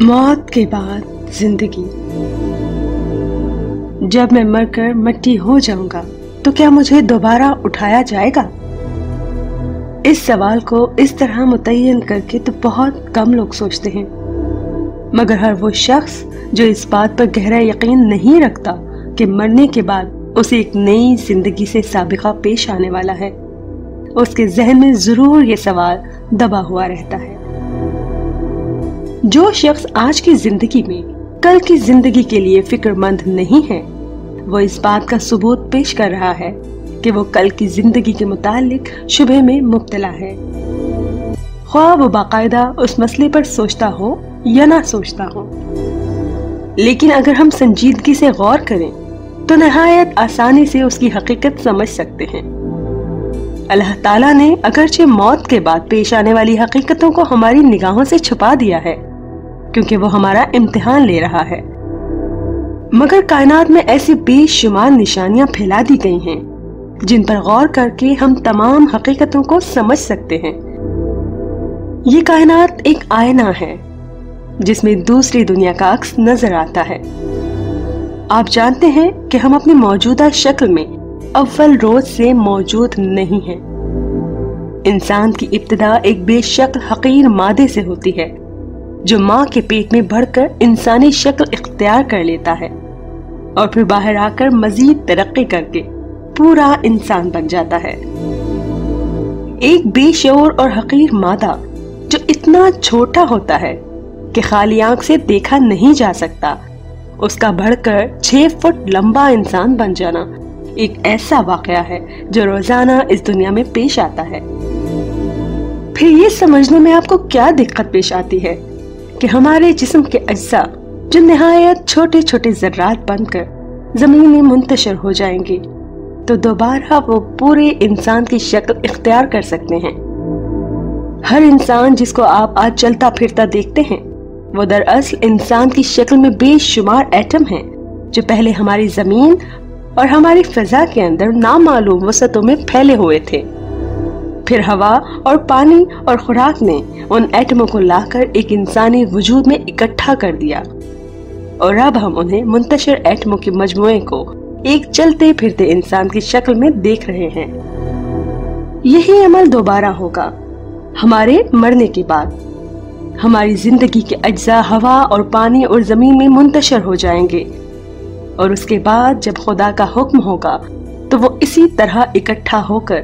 موت کے بعد زندگی۔ جب میں مر کر مٹی ہو جاؤں گا، تو کیا مجھے دوبارہ اٹھایا جائے گا؟ اس سوال کو اس طرح متعین کر کے تو بہت کم لوگ سوچتے ہیں۔ مگر ہر وہ شخص جو اس بات پر گہرا یقین نہیں رکھتا کہ مرنے کے بعد اسے ایک نئی زندگی سے سابقہ پیش آنے والا ہے، اس کے ذہن میں ضرور یہ سوال دبا ہوا رہتا ہے۔ جو شخص آج کی زندگی میں کل کی زندگی کے لیے فکر مند نہیں ہے، وہ اس بات کا ثبوت پیش کر رہا ہے کہ وہ کل کی زندگی کے متعلق شبہ میں مبتلا ہے۔ خواہ وہ باقاعدہ اس مسئلے پر سوچتا ہو یا نہ سوچتا ہو۔ لیکن اگر ہم سنجیدگی سے غور کریں، تو نہایت آسانی سے اس کی حقیقت سمجھ سکتے ہیں۔ اللہ تعالیٰ نے اگرچہ موت کے بعد پیش آنے والی حقیقتوں کو ہماری نگاہوں سے چھپا دیا ہے کیونکہ وہ ہمارا امتحان لے رہا ہے۔ مگر کائنات میں ایسی بے شمار نشانیاں پھیلا دی گئی ہیں، جن پر غور کر کے ہم تمام حقیقتوں کو سمجھ سکتے ہیں۔ یہ کائنات ایک آئینہ ہے، جس میں دوسری دنیا کا عکس نظر آتا ہے۔ آپ جانتے ہیں کہ ہم اپنی موجودہ شکل میں اول روز سے موجود نہیں ہیں۔ انسان کی ابتدا ایک بے شکل حقیر مادے سے ہوتی ہے۔ جو ماں کے پیٹ میں بڑھ کر انسانی شکل اختیار کر لیتا ہے اور پھر باہر آ کر مزید ترقی کر کے پورا انسان بن جاتا ہے۔ ایک بے شعور اور حقیر مادہ جو اتنا چھوٹا ہوتا ہے کہ خالی آنکھ سے دیکھا نہیں جا سکتا، اس کا بڑھ کر چھ فٹ لمبا انسان بن جانا ایک ایسا واقعہ ہے جو روزانہ اس دنیا میں پیش آتا ہے۔ پھر یہ سمجھنے میں آپ کو کیا دقت پیش آتی ہے؟ کہ ہمارے جسم کے اجزاء جو نہایت چھوٹے چھوٹے ذرات بن کر زمین میں منتشر ہو جائیں گے، تو دوبارہ وہ پورے انسان کی شکل اختیار کر سکتے ہیں۔ ہر انسان جس کو آپ آج چلتا پھرتا دیکھتے ہیں، وہ دراصل انسان کی شکل میں بے شمار ایٹم ہیں جو پہلے ہماری زمین اور ہماری فضا کے اندر نامعلوم وسطوں میں پھیلے ہوئے تھے۔ پھر ہوا اور پانی اور خوراک نے ان ایٹموں کو لا کر ایک انسانی وجود میں اکٹھا کر دیا۔ اور اب ہم انہیں منتشر ایٹموں کے مجموعے کو ایک چلتے پھرتے انسان کی شکل میں دیکھ رہے ہیں۔ یہی عمل دوبارہ ہوگا۔ ہمارے مرنے کے بعد۔ ہماری زندگی کے اجزاء ہوا اور پانی اور زمین میں منتشر ہو جائیں گے۔ اور اس کے بعد جب خدا کا حکم ہوگا تو وہ اسی طرح اکٹھا ہو کر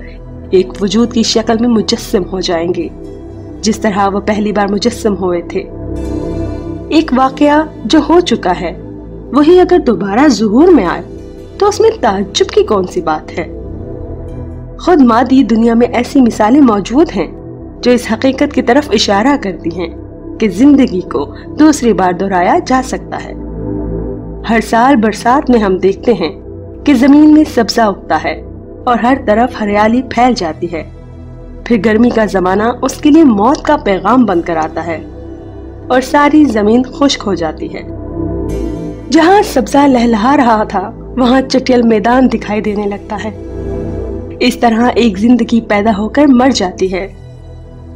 ایک وجود کی شکل میں مجسم ہو جائیں گے، جس طرح وہ پہلی بار مجسم ہوئے تھے۔ ایک واقعہ جو ہو چکا ہے، وہی اگر دوبارہ ظہور میں آئے، تو اس میں تعجب کی کون سی بات ہے؟ خود مادی دنیا میں ایسی مثالیں موجود ہیں جو اس حقیقت کی طرف اشارہ کرتی ہیں کہ زندگی کو دوسری بار دہرایا جا سکتا ہے۔ ہر سال برسات میں ہم دیکھتے ہیں کہ زمین میں سبزہ اگتا ہے۔ اور ہر طرف ہریالی پھیل جاتی ہے۔ پھر گرمی کا زمانہ اس کے لیے موت کا پیغام بن کر آتا ہے اور ساری زمین خشک ہو جاتی ہے۔ جہاں سبزہ لہلہا رہا تھا، وہاں چٹیل میدان دکھائی دینے لگتا ہے۔ اس طرح ایک زندگی پیدا ہو کر مر جاتی ہے۔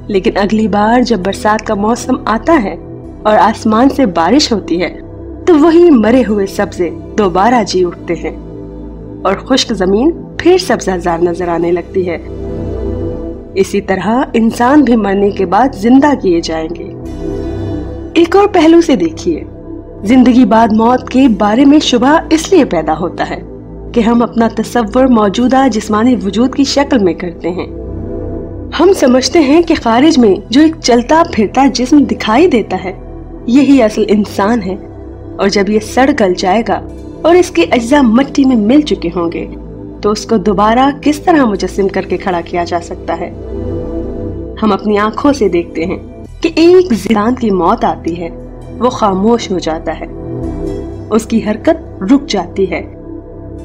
لیکن اگلی بار جب برسات کا موسم آتا ہے اور آسمان سے بارش ہوتی ہے، تو وہی مرے ہوئے سبزے دوبارہ جی اٹھتے ہیں۔ اور خشک زمین پھر سبزہ زار نظر آنے لگتی ہے۔ اسی طرح انسان بھی مرنے کے بعد زندہ کیے جائیں گے۔ ایک اور پہلو سے دیکھیے۔ زندگی بعد موت کے بارے میں شبہ اس لیے پیدا ہوتا ہے کہ ہم اپنا تصور موجودہ جسمانی وجود کی شکل میں کرتے ہیں۔ ہم سمجھتے ہیں کہ خارج میں جو ایک چلتا پھرتا جسم دکھائی دیتا ہے، یہی اصل انسان ہے۔ اور جب یہ سڑ گل جائے گا اور اس کے اجزاء مٹی میں مل چکے ہوں گے۔ تو اس کو دوبارہ کس طرح مجسم کر کے کھڑا کیا جا سکتا ہے؟ ہم اپنی آنکھوں سے دیکھتے ہیں کہ ایک زیدان کی موت آتی ہے۔ وہ خاموش ہو جاتا ہے۔ اس کی حرکت رک جاتی ہے۔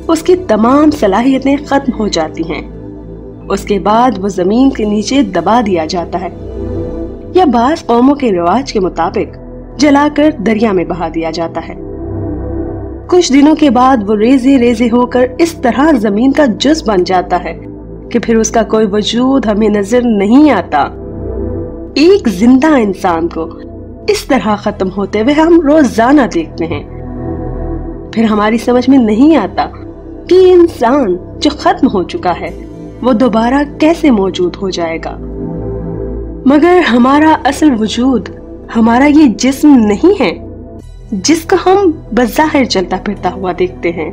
اس کی تمام صلاحیتیں ختم ہو جاتی ہیں۔ اس کے بعد وہ زمین کے نیچے دبا دیا جاتا ہے۔ یا بعض قوموں کے رواج کے مطابق جلا کر دریا میں بہا دیا جاتا ہے۔ کچھ دنوں کے بعد وہ ریزے ریزے ہو کر اس طرح زمین کا جز بن جاتا ہے کہ پھر اس کا کوئی وجود ہمیں نظر نہیں آتا۔ ایک زندہ انسان کو اس طرح ختم ہوتے ہوئے ہم روزانہ دیکھتے ہیں۔ پھر ہماری سمجھ میں نہیں آتا کہ انسان جو ختم ہو چکا ہے، وہ دوبارہ کیسے موجود ہو جائے گا۔ مگر ہمارا اصل وجود، ہمارا یہ جسم نہیں ہے۔ جس کو ہم بظاہر چلتا پھرتا ہوا دیکھتے ہیں۔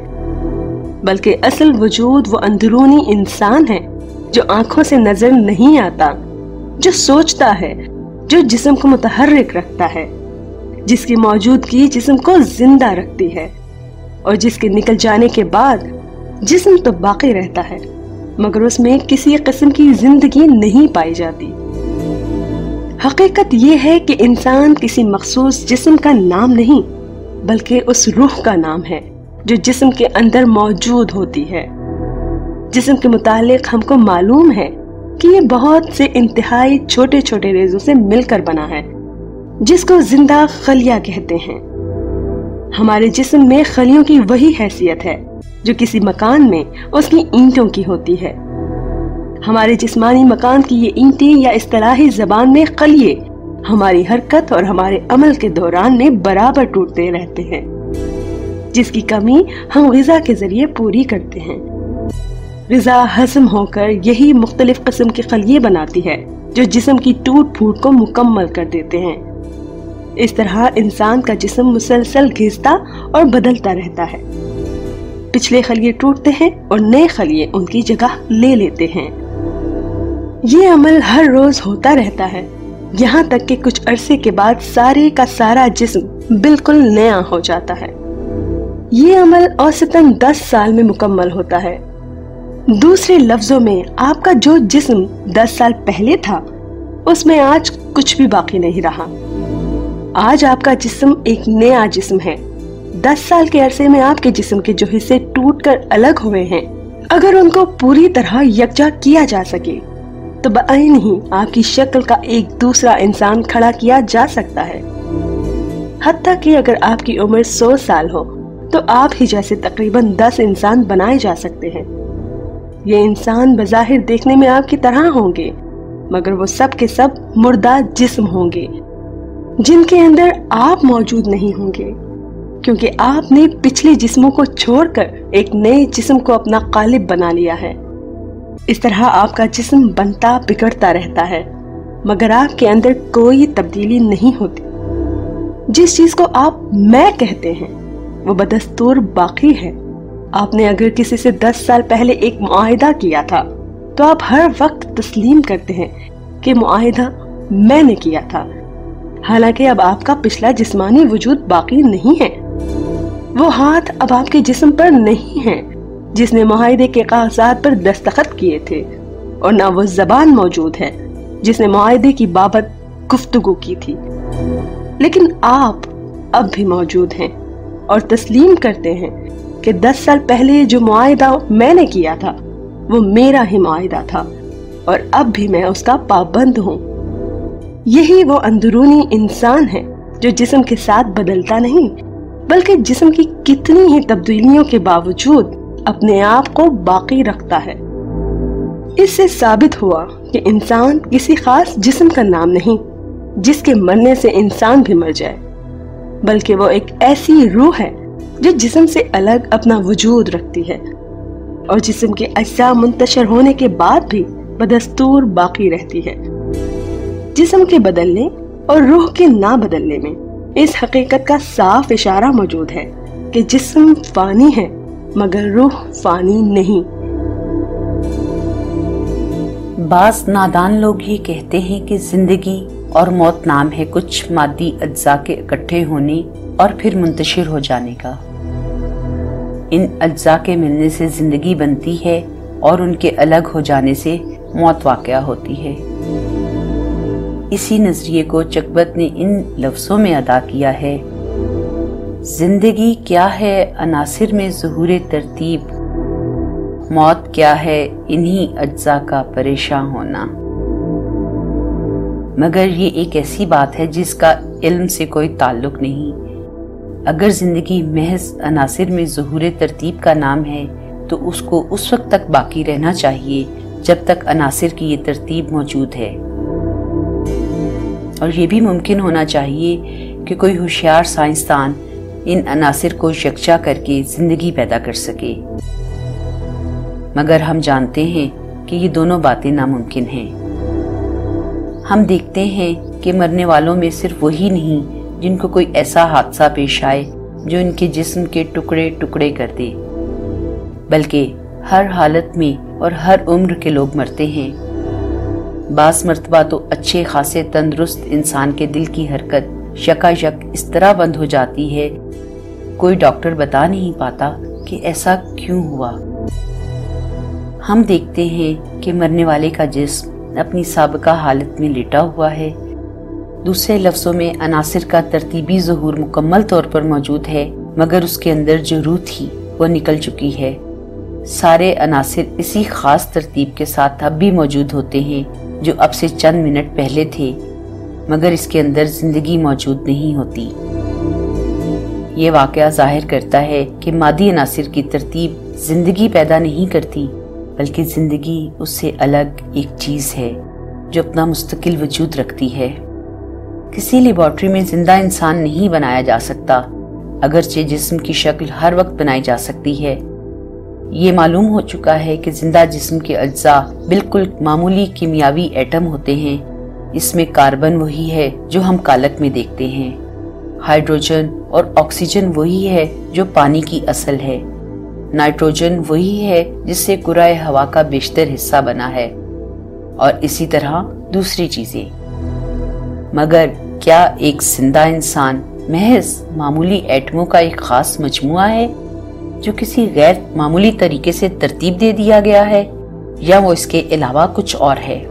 بلکہ اصل وجود وہ اندرونی انسان ہے جو آنکھوں سے نظر نہیں آتا، جو سوچتا ہے، جو جسم کو متحرک رکھتا ہے، جس کی موجودگی جسم کو زندہ رکھتی ہے اور جس کے نکل جانے کے بعد جسم تو باقی رہتا ہے، مگر اس میں کسی قسم کی زندگی نہیں پائی جاتی۔ حقیقت یہ ہے کہ انسان کسی مخصوص جسم کا نام نہیں، بلکہ اس روح کا نام ہے، جو جسم کے اندر موجود ہوتی ہے۔ جسم کے متعلق ہم کو معلوم ہے کہ یہ بہت سے انتہائی چھوٹے چھوٹے ریزوں سے مل کر بنا ہے، جس کو زندہ خلیہ کہتے ہیں۔ ہمارے جسم میں خلیوں کی وہی حیثیت ہے، جو کسی مکان میں اس کی اینٹوں کی ہوتی ہے۔ ہمارے جسمانی مکان کی یہ اینٹیں یا اصطلاحی زبان میں خلیے ہماری حرکت اور ہمارے عمل کے دوران میں برابر ٹوٹتے رہتے ہیں، جس کی کمی ہم غذا کے ذریعے پوری کرتے ہیں۔ غذا ہضم ہو کر یہی مختلف قسم کے خلیے بناتی ہے، جو جسم کی ٹوٹ پھوٹ کو مکمل کر دیتے ہیں۔ اس طرح انسان کا جسم مسلسل گھستا اور بدلتا رہتا ہے۔ پچھلے خلیے ٹوٹتے ہیں اور نئے خلیے ان کی جگہ لے لیتے ہیں۔ یہ عمل ہر روز ہوتا رہتا ہے۔ یہاں تک کہ کچھ عرصے کے بعد سارے کا سارا جسم بالکل نیا ہو جاتا ہے۔ یہ عمل اوسطن دس سال میں مکمل ہوتا ہے۔ دوسرے لفظوں میں، آپ کا جو جسم دس سال پہلے تھا، اس میں آج کچھ بھی باقی نہیں رہا۔ آج آپ کا جسم ایک نیا جسم ہے۔ دس سال کے عرصے میں آپ کے جسم کے جو حصے ٹوٹ کر الگ ہوئے ہیں، اگر ان کو پوری طرح یکجا کیا جا سکے۔ تو بآئین ہی آپ کی شکل کا ایک دوسرا انسان کھڑا کیا جا سکتا ہے۔ حتیٰ کہ اگر آپ کی عمر سو سال ہو، تو آپ ہی جیسے تقریباً دس انسان بنائے جا سکتے ہیں۔ یہ انسان بظاہر دیکھنے میں آپ کی طرح ہوں گے، مگر وہ سب کے سب مردہ جسم ہوں گے، جن کے اندر آپ موجود نہیں ہوں گے۔ کیونکہ آپ نے پچھلے جسموں کو چھوڑ کر ایک نئے جسم کو اپنا قالب بنا لیا ہے۔ اس طرح آپ کا جسم بنتا بگڑتا رہتا ہے، مگر آپ کے اندر کوئی تبدیلی نہیں ہوتی۔ جس چیز کو آپ میں کہتے ہیں، وہ بدستور باقی ہے۔ آپ نے اگر کسی سے دس سال پہلے ایک معاہدہ کیا تھا، تو آپ ہر وقت تسلیم کرتے ہیں کہ معاہدہ میں نے کیا تھا۔ حالانکہ اب آپ کا پچھلا جسمانی وجود باقی نہیں ہے۔ وہ ہاتھ اب آپ کے جسم پر نہیں ہے جس نے معاہدے کے کاغذات پر دستخط کیے تھے اور نہ وہ زبان موجود ہے جس نے معاہدے کی بابت گفتگو کی تھی۔ لیکن آپ اب بھی موجود ہیں اور تسلیم کرتے ہیں کہ دس سال پہلے جو معاہدہ میں نے کیا تھا، وہ میرا ہی معاہدہ تھا اور اب بھی میں اس کا پابند ہوں۔ یہی وہ اندرونی انسان ہے جو جسم کے ساتھ بدلتا نہیں، بلکہ جسم کی کتنی ہی تبدیلیوں کے باوجود اپنے آپ کو باقی رکھتا ہے۔ اس سے ثابت ہوا کہ انسان کسی خاص جسم کا نام نہیں، جس کے مرنے سے انسان بھی مر جائے، بلکہ وہ ایک ایسی روح ہے جو جسم سے الگ اپنا وجود رکھتی ہے۔ اور جسم کے اجزاء منتشر ہونے کے بعد بھی بدستور باقی رہتی ہے۔ جسم کے بدلنے اور روح کے نہ بدلنے میں اس حقیقت کا صاف اشارہ موجود ہے کہ جسم فانی ہے۔ مگر روح فانی نہیں۔ بعض نادان لوگ یہ کہتے ہیں کہ زندگی اور موت نام ہے کچھ مادی اجزاء کے اکٹھے ہونے اور پھر منتشر ہو جانے کا۔ ان اجزاء کے ملنے سے زندگی بنتی ہے اور ان کے الگ ہو جانے سے موت واقعہ ہوتی ہے۔ اسی نظریے کو چکبت نے ان لفظوں میں ادا کیا ہے۔ زندگی کیا ہے؟ عناصر میں ظہور ترتیب۔ موت کیا ہے؟ انہی اجزاء کا پریشان ہونا۔ مگر یہ ایک ایسی بات ہے جس کا علم سے کوئی تعلق نہیں۔ اگر زندگی محض عناصر میں ظہور ترتیب کا نام ہے، تو اس کو اس وقت تک باقی رہنا چاہیے جب تک عناصر کی یہ ترتیب موجود ہے۔ اور یہ بھی ممکن ہونا چاہیے کہ کوئی ہوشیار سائنسدان ان عناصر کو یکجا کر کے زندگی پیدا کر سکے۔ مگر ہم جانتے ہیں کہ یہ دونوں باتیں ناممکن ہیں۔ ہم دیکھتے ہیں کہ مرنے والوں میں صرف وہی نہیں جن کو کوئی ایسا حادثہ پیش آئے جو ان کے جسم کے ٹکڑے ٹکڑے کر دے۔ بلکہ ہر حالت میں اور ہر عمر کے لوگ مرتے ہیں۔ بعض مرتبہ تو اچھے خاصے تندرست انسان کے دل کی حرکت شکا شک اس طرح بند ہو جاتی ہے کوئی ڈاکٹر بتا نہیں پاتا کہ ایسا کیوں ہوا۔ ہم دیکھتے ہیں کہ مرنے والے کا جسم اپنی سابقہ حالت میں لیٹا ہوا ہے۔ دوسرے لفظوں میں، عناصر کا ترتیبی ظہور مکمل طور پر موجود ہے، مگر اس کے اندر جو روح تھی، وہ نکل چکی ہے۔ سارے عناصر اسی خاص ترتیب کے ساتھ اب بھی موجود ہوتے ہیں، جو اب سے چند منٹ پہلے تھے، مگر اس کے اندر زندگی موجود نہیں ہوتی۔ یہ واقعہ ظاہر کرتا ہے کہ مادی عناصر کی ترتیب زندگی پیدا نہیں کرتی، بلکہ زندگی اس سے الگ ایک چیز ہے جو اپنا مستقل وجود رکھتی ہے۔ کسی لیبارٹری میں زندہ انسان نہیں بنایا جا سکتا، اگرچہ جسم کی شکل ہر وقت بنائی جا سکتی ہے۔ یہ معلوم ہو چکا ہے کہ زندہ جسم کے اجزاء بالکل معمولی کیمیاوی ایٹم ہوتے ہیں۔ اس میں کاربن وہی ہے جو ہم کالک میں دیکھتے ہیں۔ ہائیڈروجن اور آکسیجن وہی ہے جو پانی کی اصل ہے۔ نائٹروجن وہی ہے جس سے کرائے ہوا کا بیشتر حصہ بنا ہے۔ اور اسی طرح دوسری چیزیں۔ مگر کیا ایک زندہ انسان محض معمولی ایٹموں کا ایک خاص مجموعہ ہے جو کسی غیر معمولی طریقے سے ترتیب دے دیا گیا ہے یا وہ اس کے علاوہ کچھ اور ہے؟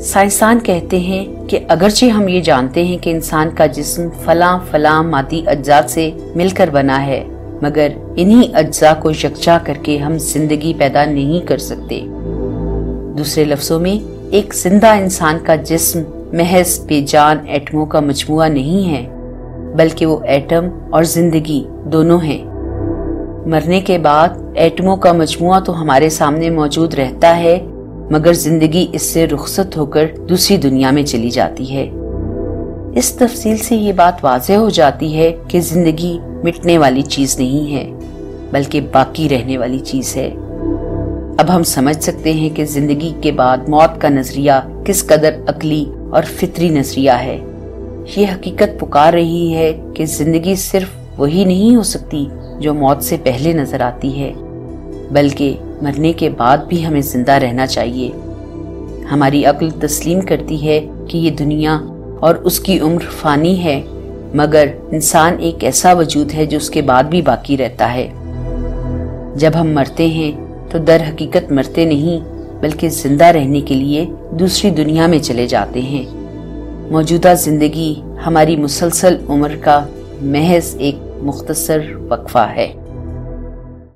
سائنسدان کہتے ہیں کہ اگرچہ ہم یہ جانتے ہیں کہ انسان کا جسم فلاں فلاں مادی اجزاء سے مل کر بنا ہے، مگر انہی اجزاء کو یکجا کر کے ہم زندگی پیدا نہیں کر سکتے۔ دوسرے لفظوں میں، ایک زندہ انسان کا جسم محض بے جان ایٹموں کا مجموعہ نہیں ہے، بلکہ وہ ایٹم اور زندگی دونوں ہیں۔ مرنے کے بعد، ایٹموں کا مجموعہ تو ہمارے سامنے موجود رہتا ہے مگر زندگی اس سے رخصت ہو کر دوسری دنیا میں چلی جاتی ہے۔ اس تفصیل سے یہ بات واضح ہو جاتی ہے کہ زندگی مٹنے والی چیز نہیں ہے، بلکہ باقی رہنے والی چیز ہے۔ اب ہم سمجھ سکتے ہیں کہ زندگی کے بعد موت کا نظریہ کس قدر عقلی اور فطری نظریہ ہے۔ یہ حقیقت پکار رہی ہے کہ زندگی صرف وہی نہیں ہو سکتی جو موت سے پہلے نظر آتی ہے۔ بلکہ مرنے کے بعد بھی ہمیں زندہ رہنا چاہیے۔ ہماری عقل تسلیم کرتی ہے کہ یہ دنیا اور اس کی عمر فانی ہے، مگر انسان ایک ایسا وجود ہے جو اس کے بعد بھی باقی رہتا ہے۔ جب ہم مرتے ہیں تو در حقیقت مرتے نہیں، بلکہ زندہ رہنے کے لیے دوسری دنیا میں چلے جاتے ہیں۔ موجودہ زندگی ہماری مسلسل عمر کا محض ایک مختصر وقفہ ہے۔